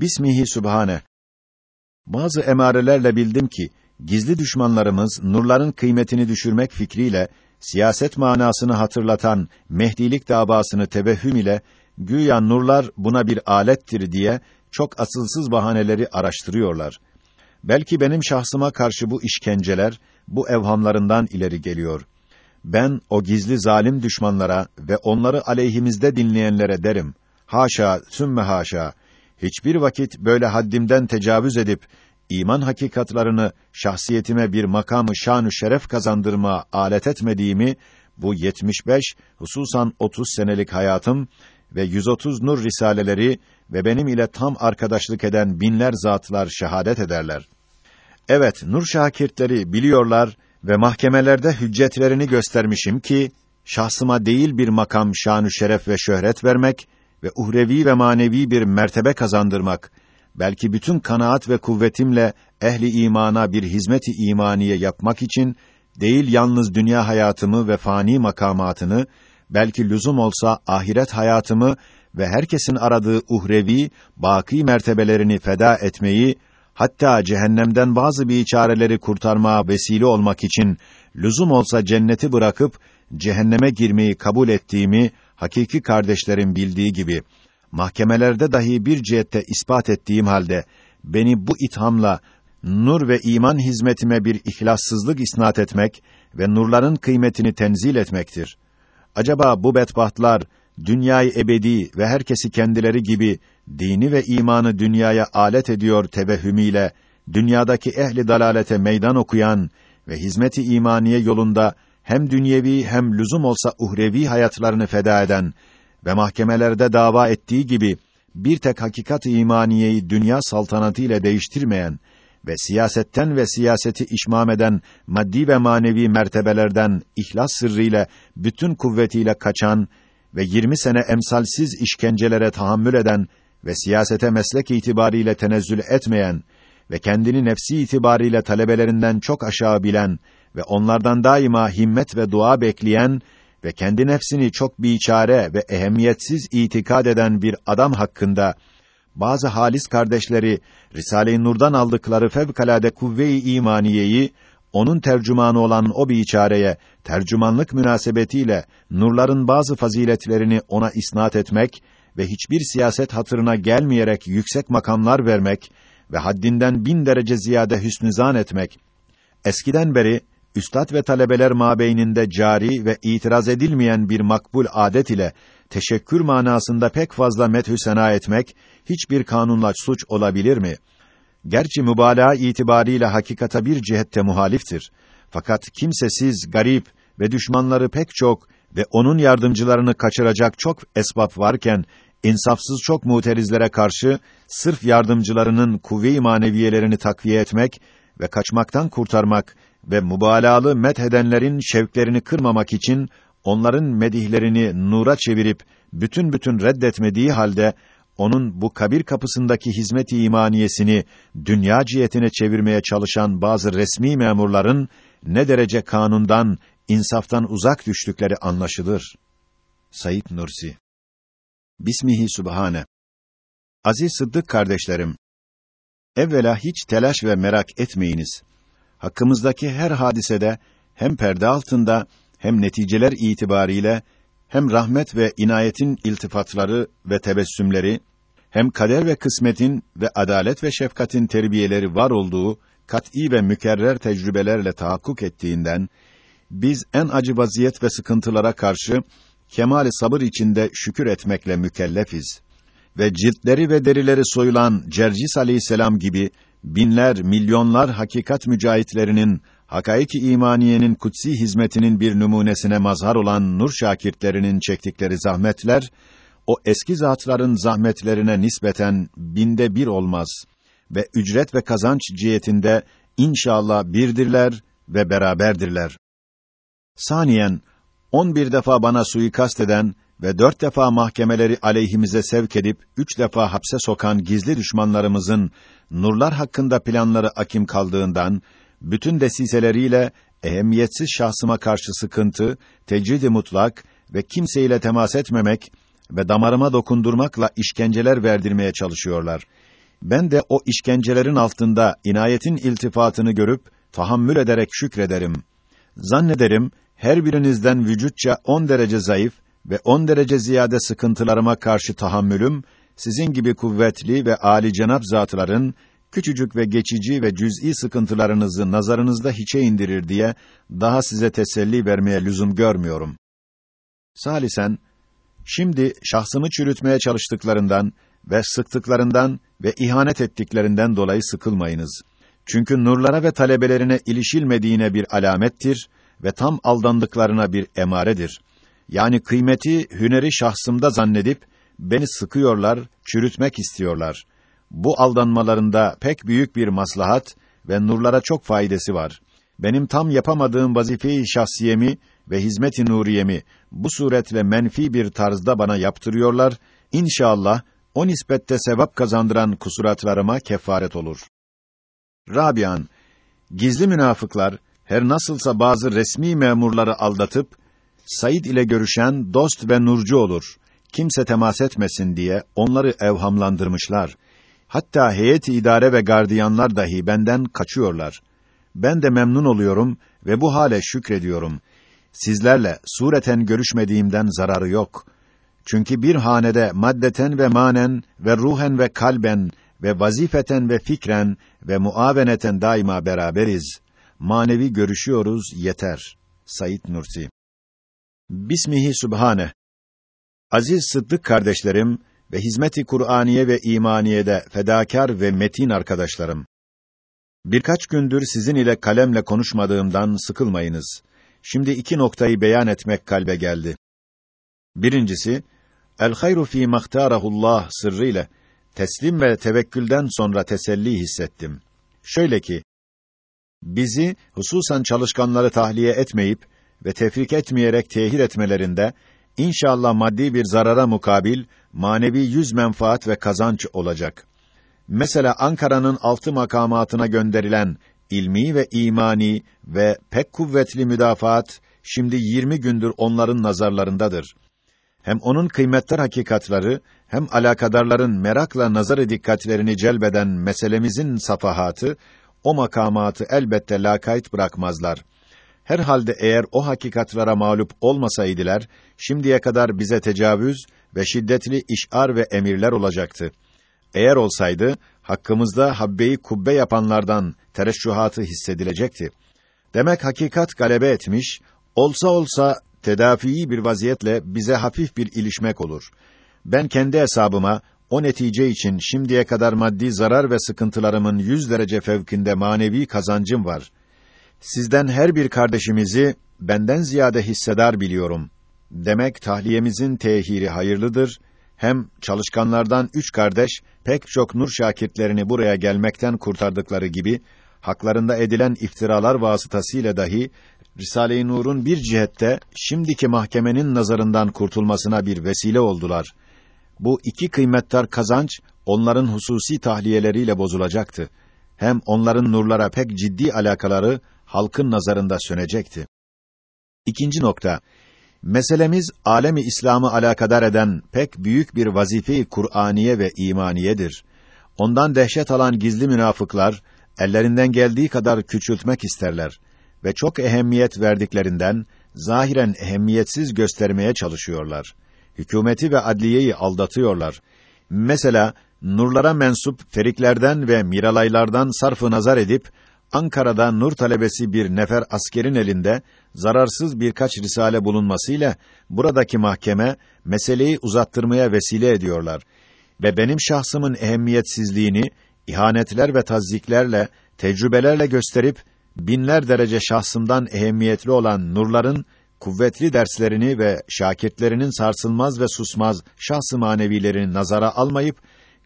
Bismihi Sübhane. Bazı emarelerle bildim ki, gizli düşmanlarımız, nurların kıymetini düşürmek fikriyle, siyaset manasını hatırlatan Mehdilik davasını tevehhüm ile, güya nurlar buna bir alettir diye, çok asılsız bahaneleri araştırıyorlar. Belki benim şahsıma karşı bu işkenceler, bu evhamlarından ileri geliyor. Ben o gizli zalim düşmanlara ve onları aleyhimizde dinleyenlere derim. Haşa, sümme haşa. Hiçbir vakit böyle haddimden tecavüz edip iman hakikatlarını şahsiyetime bir makamı şanü şeref kazandırma alet etmediğimi bu 75 hususan 30 senelik hayatım ve 130 nur risaleleri ve benim ile tam arkadaşlık eden binler zatlar şehadet ederler. Evet, nur şakirtleri biliyorlar ve mahkemelerde hüccetlerini göstermişim ki şahsıma değil bir makam şanü şeref ve şöhret vermek ve uhrevi ve manevi bir mertebe kazandırmak, belki bütün kanaat ve kuvvetimle ehli imana bir hizmeti imaniye yapmak için değil yalnız dünya hayatımı ve fani makamatını, belki lüzum olsa ahiret hayatımı ve herkesin aradığı uhrevi, baki mertebelerini feda etmeyi, hatta cehennemden bazı biçareleri kurtarmaya vesile olmak için lüzum olsa cenneti bırakıp cehenneme girmeyi kabul ettiğimi hakiki kardeşlerim bildiği gibi mahkemelerde dahi bir cihette ispat ettiğim halde beni bu ithamla nur ve iman hizmetime bir ihlassızlık isnat etmek ve nurların kıymetini tenzil etmektir. Acaba bu bedbahtlar dünyayı ebedi ve herkesi kendileri gibi dini ve imanı dünyaya alet ediyor tevehhümüyle dünyadaki ehli dalalete meydan okuyan ve hizmeti imaniye yolunda hem dünyevi hem lüzum olsa uhrevi hayatlarını feda eden ve mahkemelerde dava ettiği gibi bir tek hakikat imaniyeyi dünya saltanatı ile değiştirmeyen ve siyasetten ve siyaseti işmam eden maddi ve manevi mertebelerden ihlas sırrıyla bütün kuvvetiyle kaçan ve 20 sene emsalsiz işkencelere tahammül eden ve siyasete meslek itibariyle tenezzül etmeyen ve kendini nefsi itibariyle talebelerinden çok aşağı bilen ve onlardan daima himmet ve dua bekleyen ve kendi nefsini çok biçare ve ehemmiyetsiz itikad eden bir adam hakkında bazı halis kardeşleri Risale-i Nur'dan aldıkları fevkalade kuvve-i imaniyeyi onun tercümanı olan o biçareye tercümanlık münasebetiyle nurların bazı faziletlerini ona isnat etmek ve hiçbir siyaset hatırına gelmeyerek yüksek makamlar vermek ve haddinden bin derece ziyade hüsnüzan etmek. Eskiden beri üstad ve talebeler mabeyninde cari ve itiraz edilmeyen bir makbul adet ile teşekkür manasında pek fazla methü sena etmek hiçbir kanunla suç olabilir mi? Gerçi mübalağa itibariyle hakikata bir cihette muhaliftir. Fakat kimsesiz, garip ve düşmanları pek çok ve onun yardımcılarını kaçıracak çok esbab varken insafsız çok muterizlere karşı sırf yardımcılarının kuvve-i maneviyelerini takviye etmek ve kaçmaktan kurtarmak ve mübalağalı methedenlerin şevklerini kırmamak için onların medihlerini nura çevirip bütün bütün reddetmediği halde onun bu kabir kapısındaki hizmet-i imaniyesini dünya cihetine çevirmeye çalışan bazı resmi memurların ne derece kanundan, insaftan uzak düştükleri anlaşılır. Sayit Nursi Bismihi Sübhane Aziz Sıddık kardeşlerim, evvela hiç telaş ve merak etmeyiniz. Hakkımızdaki her hadisede hem perde altında hem neticeler itibariyle hem rahmet ve inayetin iltifatları ve tebessümleri hem kader ve kısmetin ve adalet ve şefkatin terbiyeleri var olduğu kat'î ve mükerrer tecrübelerle tahakkuk ettiğinden biz en acı vaziyet ve sıkıntılara karşı kemali sabır içinde şükür etmekle mükellefiz. Ve ciltleri ve derileri soyulan Cercis aleyhisselam gibi binler, milyonlar hakikat mücahitlerinin hakaiki imaniyenin kutsi hizmetinin bir numunesine mazhar olan nur şakirtlerinin çektikleri zahmetler o eski zatların zahmetlerine nispeten binde bir olmaz ve ücret ve kazanç cihetinde inşallah birdirler ve beraberdirler. Saniyen, on bir defa bana suikast eden ve dört defa mahkemeleri aleyhimize sevk edip, üç defa hapse sokan gizli düşmanlarımızın, nurlar hakkında planları akim kaldığından, bütün desiseleriyle, ehemmiyetsiz şahsıma karşı sıkıntı, tecrid mutlak ve kimseyle temas etmemek ve damarıma dokundurmakla işkenceler verdirmeye çalışıyorlar. Ben de o işkencelerin altında inayetin iltifatını görüp tahammül ederek şükrederim. Zannederim her birinizden vücutça on derece zayıf ve on derece ziyade sıkıntılarıma karşı tahammülüm sizin gibi kuvvetli ve âli cenap zatların küçücük ve geçici ve cüz'i sıkıntılarınızı nazarınızda hiçe indirir diye daha size teselli vermeye lüzum görmüyorum. Salisen, şimdi şahsımı çürütmeye çalıştıklarından ve sıktıklarından ve ihanet ettiklerinden dolayı sıkılmayınız. Çünkü nurlara ve talebelerine ilişilmediğine bir alamettir ve tam aldandıklarına bir emaredir. Yani kıymeti, hüneri şahsımda zannedip, beni sıkıyorlar, çürütmek istiyorlar. Bu aldanmalarında pek büyük bir maslahat ve nurlara çok faydası var. Benim tam yapamadığım vazifeyi şahsiyemi ve hizmet-i nuriyemi bu suretle menfi bir tarzda bana yaptırıyorlar. İnşallah o nispette sevap kazandıran kusuratlarıma kefaret olur. Rabian, gizli münafıklar her nasılsa bazı resmi memurları aldatıp Said ile görüşen dost ve nurcu olur. Kimse temas etmesin diye onları evhamlandırmışlar. Hatta heyet idare ve gardiyanlar dahi benden kaçıyorlar. Ben de memnun oluyorum ve bu hale şükrediyorum. Sizlerle sureten görüşmediğimden zararı yok. Çünkü bir hanede maddeten ve manen ve ruhen ve kalben ve vazifeten ve fikren ve muaveneten daima beraberiz. Manevi görüşüyoruz yeter. Sayit Nursi Bismihi Sübhane Aziz Sıddık kardeşlerim ve hizmeti Kur'aniye ve imaniyede fedakar ve metin arkadaşlarım. Birkaç gündür sizin ile kalemle konuşmadığımdan sıkılmayınız. Şimdi iki noktayı beyan etmek kalbe geldi. Birincisi, el hayru fî mahtarahullah sırrıyla teslim ve tevekkülden sonra teselli hissettim. Şöyle ki, bizi hususan çalışkanları tahliye etmeyip ve tefrik etmeyerek tehir etmelerinde inşallah maddi bir zarara mukabil manevi yüz menfaat ve kazanç olacak. Mesela Ankara'nın altı makamatına gönderilen ilmi ve imani ve pek kuvvetli müdafaat şimdi 20 gündür onların nazarlarındadır. Hem onun kıymetler hakikatları hem alakadarların merakla nazarı dikkatlerini celbeden meselemizin safahatı o makamatı elbette lakayt bırakmazlar. Herhalde eğer o hakikatlara mağlup olmasaydılar, şimdiye kadar bize tecavüz ve şiddetli işar ve emirler olacaktı. Eğer olsaydı, hakkımızda habbeyi kubbe yapanlardan tereşşuhatı hissedilecekti. Demek hakikat galebe etmiş, olsa olsa tedafiyi bir vaziyetle bize hafif bir ilişmek olur. Ben kendi hesabıma, o netice için şimdiye kadar maddi zarar ve sıkıntılarımın yüz derece fevkinde manevi kazancım var. Sizden her bir kardeşimizi benden ziyade hissedar biliyorum. Demek tahliyemizin tehiri hayırlıdır. Hem çalışkanlardan üç kardeş pek çok nur şakirtlerini buraya gelmekten kurtardıkları gibi haklarında edilen iftiralar vasıtasıyla dahi Risale-i Nur'un bir cihette şimdiki mahkemenin nazarından kurtulmasına bir vesile oldular. Bu iki kıymettar kazanç onların hususi tahliyeleriyle bozulacaktı. Hem onların nurlara pek ciddi alakaları halkın nazarında sönecekti. İkinci nokta. Meselemiz alemi İslam'ı alakadar eden pek büyük bir vazife-i Kur'aniye ve imaniyedir. Ondan dehşet alan gizli münafıklar ellerinden geldiği kadar küçültmek isterler ve çok ehemmiyet verdiklerinden zahiren ehemmiyetsiz göstermeye çalışıyorlar. Hükümeti ve adliyeyi aldatıyorlar. Mesela nurlara mensup feriklerden ve miralaylardan sarfı nazar edip Ankara'da nur talebesi bir nefer askerin elinde zararsız birkaç risale bulunmasıyla buradaki mahkeme meseleyi uzattırmaya vesile ediyorlar ve benim şahsımın ehemmiyetsizliğini ihanetler ve tazziklerle, tecrübelerle gösterip binler derece şahsımdan ehemmiyetli olan nurların kuvvetli derslerini ve şakirtlerinin sarsılmaz ve susmaz şahs-ı manevilerini nazara almayıp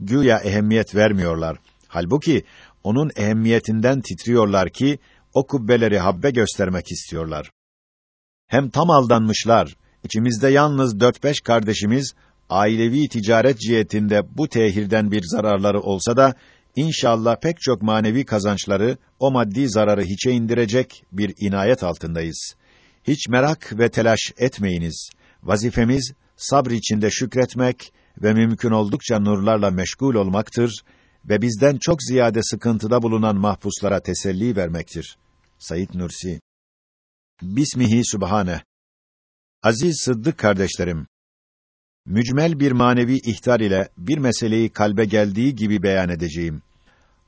güya ehemmiyet vermiyorlar. Halbuki onun ehemmiyetinden titriyorlar ki o kubbeleri habbe göstermek istiyorlar. Hem tam aldanmışlar. İçimizde yalnız dört beş kardeşimiz ailevi ticaret cihetinde bu tehirden bir zararları olsa da İnşallah pek çok manevi kazançları o maddi zararı hiçe indirecek bir inayet altındayız. Hiç merak ve telaş etmeyiniz. Vazifemiz sabr içinde şükretmek ve mümkün oldukça nurlarla meşgul olmaktır ve bizden çok ziyade sıkıntıda bulunan mahpuslara teselli vermektir. Said Nursi Bismihi Sübhane Aziz Sıddık kardeşlerim, mücmel bir manevi ihtar ile bir meseleyi kalbe geldiği gibi beyan edeceğim.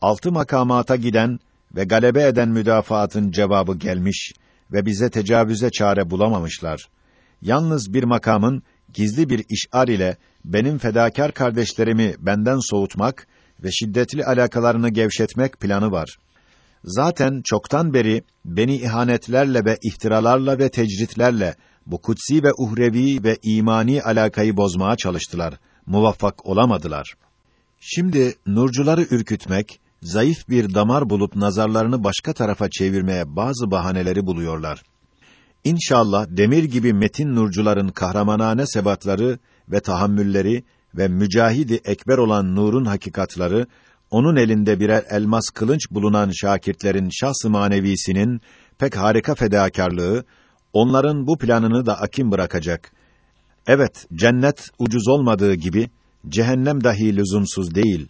Altı makamata giden ve galebe eden müdafaatın cevabı gelmiş ve bize tecavüze çare bulamamışlar. Yalnız bir makamın gizli bir işar ile benim fedakar kardeşlerimi benden soğutmak ve şiddetli alakalarını gevşetmek planı var. Zaten çoktan beri beni ihanetlerle ve iftiralarla ve tecritlerle bu kutsi ve uhrevi ve imani alakayı bozmaya çalıştılar. Muvaffak olamadılar. Şimdi nurcuları ürkütmek, zayıf bir damar bulup nazarlarını başka tarafa çevirmeye bazı bahaneleri buluyorlar. İnşallah demir gibi metin nurcuların kahramanane sebatları ve tahammülleri ve mücahidi ekber olan nurun hakikatları onun elinde birer elmas kılınç bulunan şakirtlerin şahs-ı manevisinin pek harika fedakarlığı onların bu planını da akim bırakacak. Evet, cennet ucuz olmadığı gibi cehennem dahi lüzumsuz değil.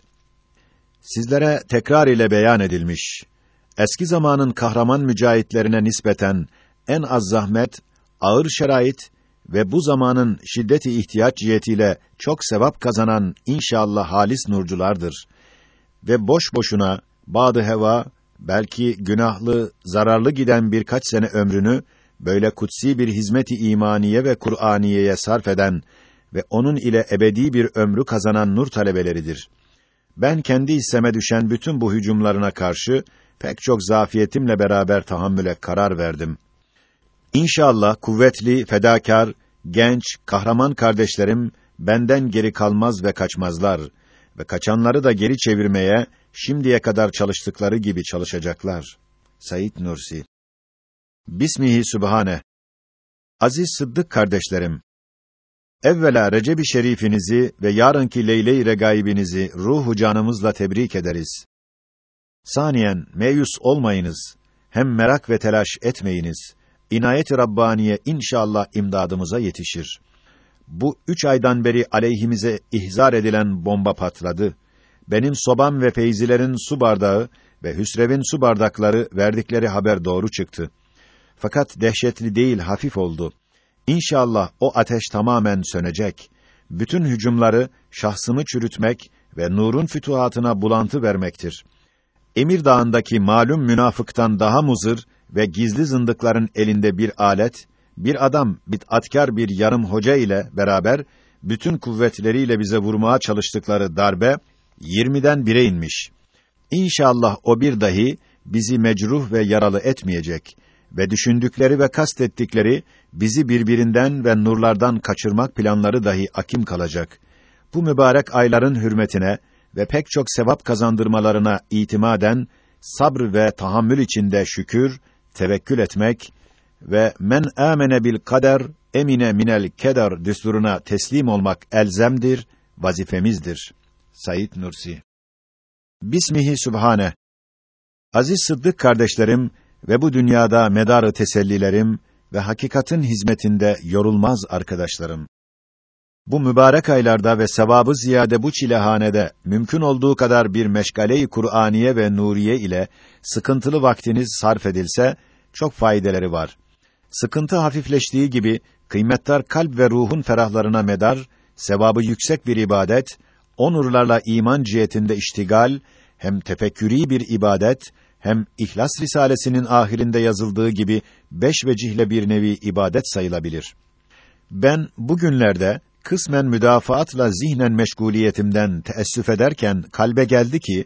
Sizlere tekrar ile beyan edilmiş. Eski zamanın kahraman mücahitlerine nispeten en az zahmet, ağır şerait ve bu zamanın şiddeti ihtiyaç cihetiyle çok sevap kazanan inşallah halis nurculardır. Ve boş boşuna badı heva belki günahlı, zararlı giden birkaç sene ömrünü böyle kutsi bir hizmeti imaniye ve Kur'aniyeye sarf eden ve onun ile ebedi bir ömrü kazanan nur talebeleridir. Ben kendi hisseme düşen bütün bu hücumlarına karşı pek çok zafiyetimle beraber tahammüle karar verdim. İnşallah kuvvetli, fedakar, genç, kahraman kardeşlerim benden geri kalmaz ve kaçmazlar ve kaçanları da geri çevirmeye şimdiye kadar çalıştıkları gibi çalışacaklar. Said Nursi Bismihi Sübhane Aziz Sıddık kardeşlerim Evvela Recep-i Şerifinizi ve yarınki Leyle-i Regaibinizi ruhu canımızla tebrik ederiz. Saniyen meyus olmayınız. Hem merak ve telaş etmeyiniz. İnayet-i Rabbaniye inşallah imdadımıza yetişir. Bu üç aydan beri aleyhimize ihzar edilen bomba patladı. Benim sobam ve feyzilerin su bardağı ve Hüsrev'in su bardakları verdikleri haber doğru çıktı. Fakat dehşetli değil, hafif oldu. İnşallah o ateş tamamen sönecek. Bütün hücumları şahsımı çürütmek ve nurun fütuhatına bulantı vermektir. Emir Dağı'ndaki malum münafıktan daha muzır ve gizli zındıkların elinde bir alet, bir adam bid'atkar bir yarım hoca ile beraber bütün kuvvetleriyle bize vurmaya çalıştıkları darbe 20'den bire inmiş. İnşallah o bir dahi bizi mecruh ve yaralı etmeyecek ve düşündükleri ve kastettikleri bizi birbirinden ve nurlardan kaçırmak planları dahi akim kalacak. Bu mübarek ayların hürmetine ve pek çok sevap kazandırmalarına itimaden sabr ve tahammül içinde şükür, tevekkül etmek ve men amene bil kader emine minel keder düsturuna teslim olmak elzemdir, vazifemizdir. Said Nursi Bismihi Sübhane Aziz Sıddık kardeşlerim ve bu dünyada medarı tesellilerim ve hakikatin hizmetinde yorulmaz arkadaşlarım. Bu mübarek aylarda ve sevabı ziyade bu çilehanede mümkün olduğu kadar bir meşgale-i Kur'aniye ve nuriye ile sıkıntılı vaktiniz sarf edilse çok faydeleri var. Sıkıntı hafifleştiği gibi kıymetler kalp ve ruhun ferahlarına medar, sevabı yüksek bir ibadet, o nurlarla iman cihetinde iştigal, hem tefekkürî bir ibadet, hem İhlas Risalesinin ahirinde yazıldığı gibi beş vecihle bir nevi ibadet sayılabilir. Ben bugünlerde kısmen müdafaatla zihnen meşguliyetimden teessüf ederken kalbe geldi ki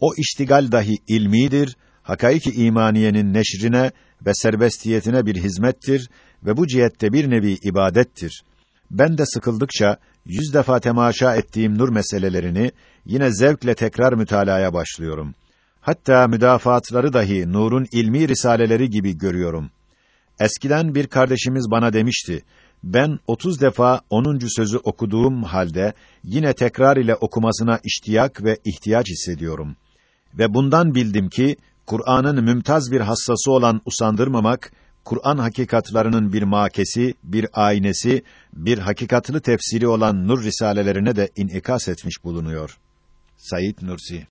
o iştigal dahi ilmidir, hakaiki imaniyenin neşrine ve serbestiyetine bir hizmettir ve bu cihette bir nevi ibadettir. Ben de sıkıldıkça yüz defa temaşa ettiğim nur meselelerini yine zevkle tekrar mütalaya başlıyorum. Hatta müdafaatları dahi nurun ilmi risaleleri gibi görüyorum. Eskiden bir kardeşimiz bana demişti, ben 30 defa 10. sözü okuduğum halde yine tekrar ile okumasına iştiyak ve ihtiyaç hissediyorum. Ve bundan bildim ki Kur'an'ın mümtaz bir hassası olan usandırmamak Kur'an hakikatlarının bir makesi, bir aynesi, bir hakikatlı tefsiri olan nur risalelerine de inikas etmiş bulunuyor. Said Nursi